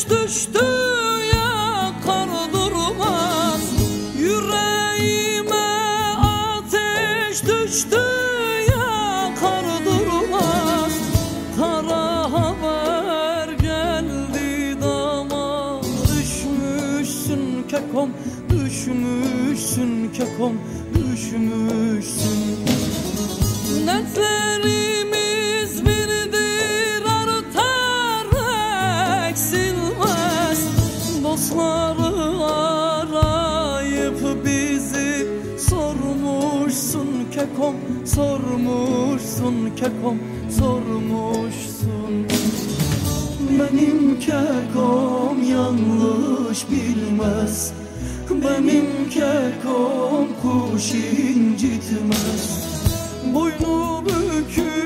Düştü ya kar durmaz Yüreğime ateş düştü ya kar durmaz Kara haber geldi dama Düşmüşsün kekom, düşmüşsün kekom Düşmüşsün. Netlerim kekom Sormuşsun kekom sormuşsun. Benim kekom yanlış bilmez. Benim kekom kuş incitmez. Boynu bükük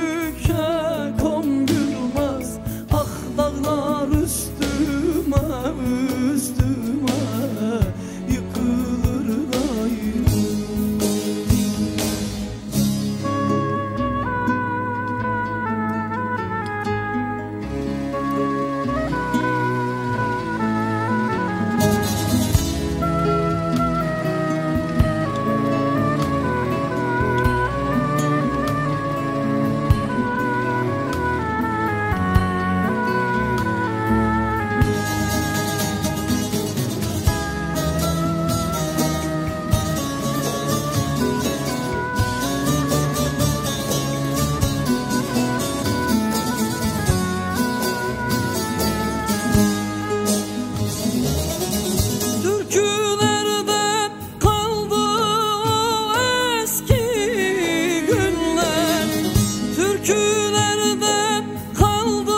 Türkülerde kaldı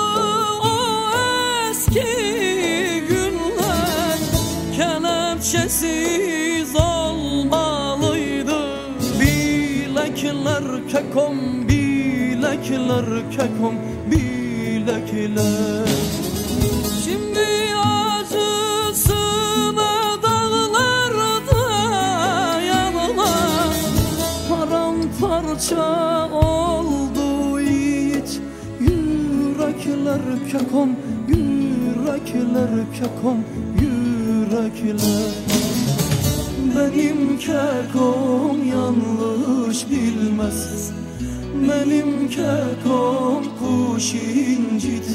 o eski günler. Kelepçesiz olmalıydı Bilekler kekom bilekler kekom bilekler. Şimdi acısına dağlarda yanılar Paramparça oldu Yürekler kekom, yürekler kekom, yürekler Benim kekom yanlış bilmez. Benim kekom kuş incitmez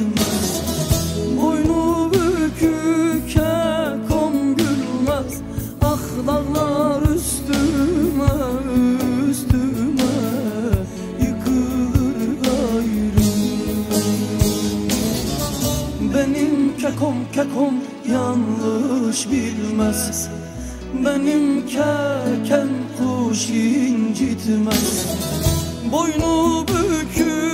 Benim kekom kekom yanlış bilmez. Benim kekem kuş incitmez. Boynu bükük